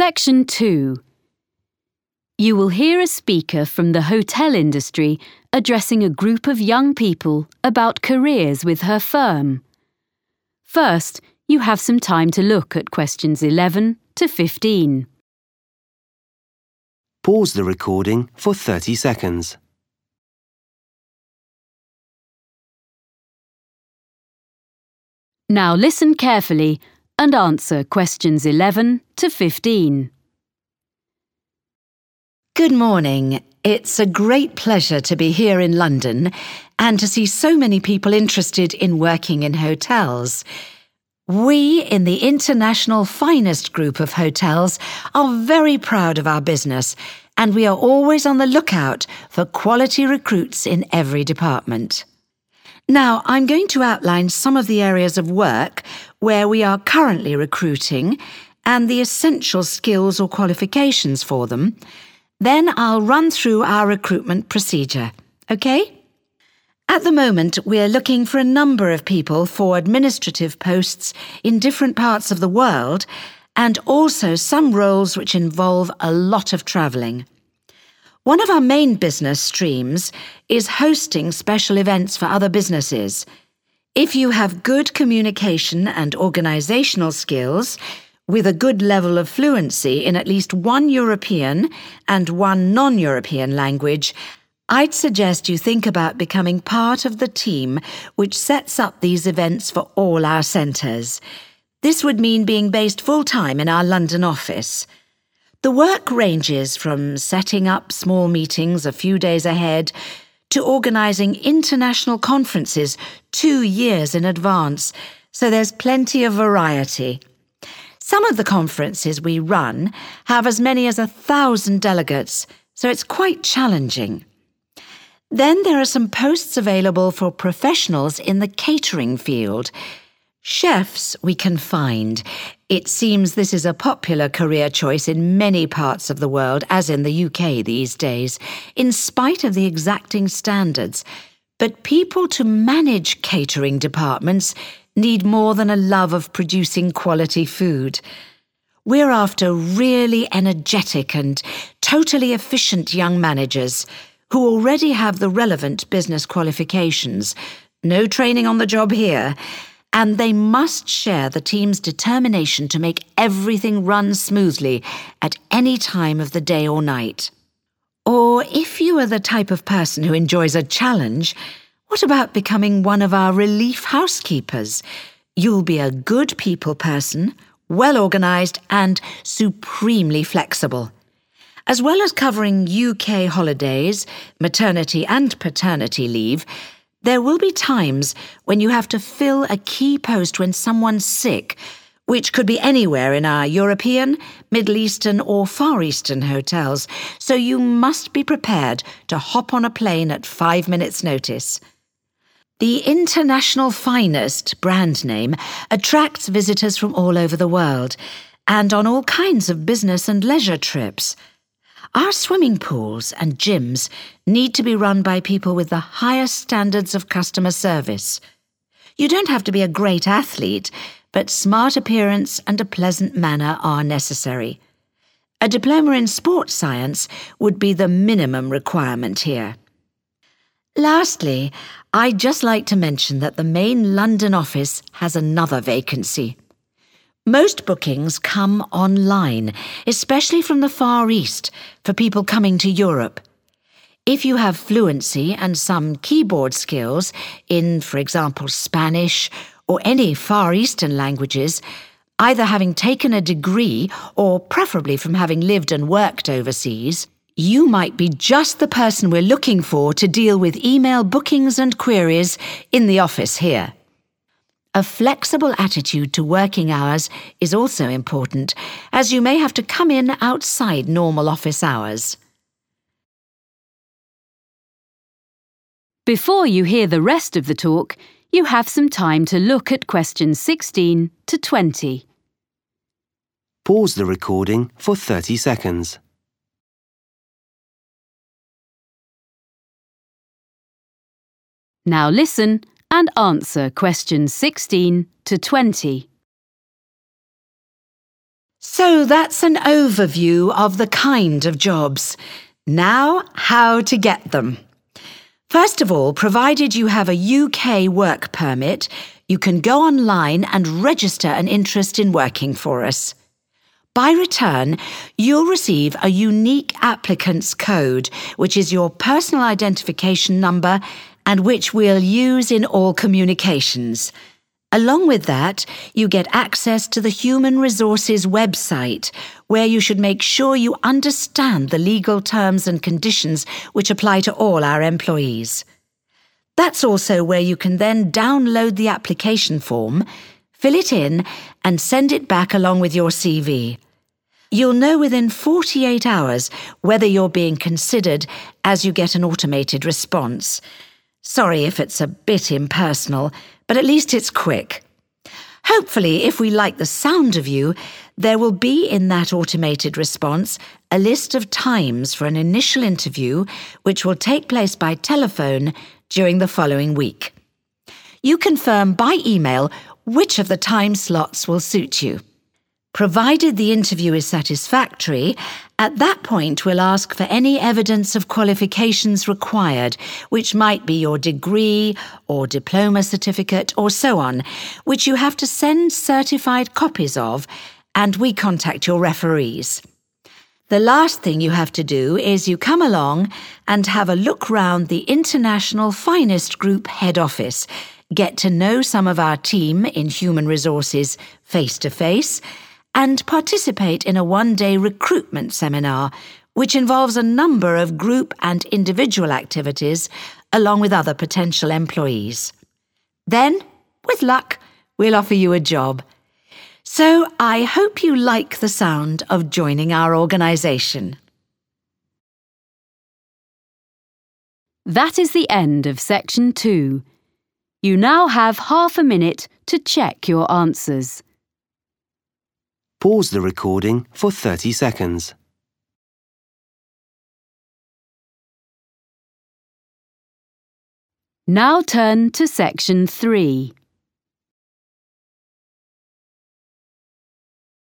Section 2 You will hear a speaker from the hotel industry addressing a group of young people about careers with her firm. First, you have some time to look at questions 11 to 15. Pause the recording for 30 seconds. Now listen carefully and answer questions 11 to 15. Good morning. It's a great pleasure to be here in London and to see so many people interested in working in hotels. We in the International Finest Group of Hotels are very proud of our business and we are always on the lookout for quality recruits in every department. Now, I'm going to outline some of the areas of work where we are currently recruiting and the essential skills or qualifications for them. Then I'll run through our recruitment procedure. OK? At the moment, we're looking for a number of people for administrative posts in different parts of the world and also some roles which involve a lot of travelling. One of our main business streams is hosting special events for other businesses. If you have good communication and organisational skills, with a good level of fluency in at least one European and one non European language, I'd suggest you think about becoming part of the team which sets up these events for all our centres. This would mean being based full time in our London office. The work ranges from setting up small meetings a few days ahead to organising international conferences two years in advance, so there's plenty of variety. Some of the conferences we run have as many as a thousand delegates, so it's quite challenging. Then there are some posts available for professionals in the catering field. Chefs we can find. It seems this is a popular career choice in many parts of the world, as in the UK these days, in spite of the exacting standards. But people to manage catering departments need more than a love of producing quality food. We're after really energetic and totally efficient young managers who already have the relevant business qualifications. No training on the job here and they must share the team's determination to make everything run smoothly at any time of the day or night. Or if you are the type of person who enjoys a challenge, what about becoming one of our relief housekeepers? You'll be a good people person, well organised, and supremely flexible. As well as covering UK holidays, maternity and paternity leave, there will be times when you have to fill a key post when someone's sick, which could be anywhere in our European, Middle Eastern, or Far Eastern hotels, so you must be prepared to hop on a plane at five minutes' notice. The International Finest brand name attracts visitors from all over the world and on all kinds of business and leisure trips. Our swimming pools and gyms need to be run by people with the highest standards of customer service. You don't have to be a great athlete, but smart appearance and a pleasant manner are necessary. A diploma in sports science would be the minimum requirement here. Lastly, I'd just like to mention that the main London office has another vacancy. Most bookings come online, especially from the Far East, for people coming to Europe. If you have fluency and some keyboard skills in, for example, Spanish or any Far Eastern languages, either having taken a degree or preferably from having lived and worked overseas, you might be just the person we're looking for to deal with email bookings and queries in the office here. A flexible attitude to working hours is also important, as you may have to come in outside normal office hours. Before you hear the rest of the talk, you have some time to look at questions 16 to 20. Pause the recording for 30 seconds. Now listen and answer questions 16 to 20. So that's an overview of the kind of jobs. Now, how to get them. First of all, provided you have a UK work permit, you can go online and register an interest in working for us. By return, you'll receive a unique applicant's code, which is your personal identification number and which we'll use in all communications. Along with that, you get access to the Human Resources website, where you should make sure you understand the legal terms and conditions which apply to all our employees. That's also where you can then download the application form, fill it in, and send it back along with your CV. You'll know within 48 hours whether you're being considered as you get an automated response. Sorry if it's a bit impersonal, but at least it's quick. Hopefully, if we like the sound of you, there will be in that automated response a list of times for an initial interview, which will take place by telephone during the following week. You confirm by email which of the time slots will suit you. Provided the interview is satisfactory, at that point we'll ask for any evidence of qualifications required, which might be your degree or diploma certificate or so on, which you have to send certified copies of, and we contact your referees. The last thing you have to do is you come along and have a look round the International Finest Group head office, get to know some of our team in human resources face to face, and participate in a one day recruitment seminar, which involves a number of group and individual activities along with other potential employees. Then, with luck, we'll offer you a job. So I hope you like the sound of joining our organisation. That is the end of section two. You now have half a minute to check your answers. Pause the recording for 30 seconds. Now turn to section three.